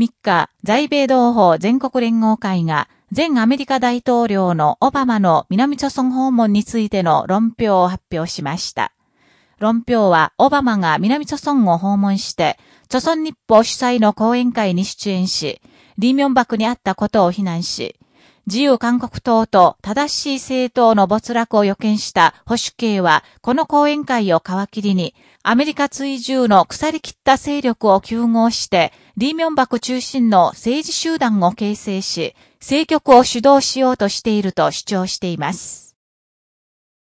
3日、在米同胞全国連合会が、前アメリカ大統領のオバマの南朝村訪問についての論評を発表しました。論評は、オバマが南朝村を訪問して、朝村日報主催の講演会に出演し、リーミョンバクにあったことを非難し、自由韓国党と正しい政党の没落を予見した保守系は、この講演会を皮切りに、アメリカ追従の腐り切った勢力を救合して、リーミョンバク中心の政治集団を形成し、政局を主導しようとしていると主張しています。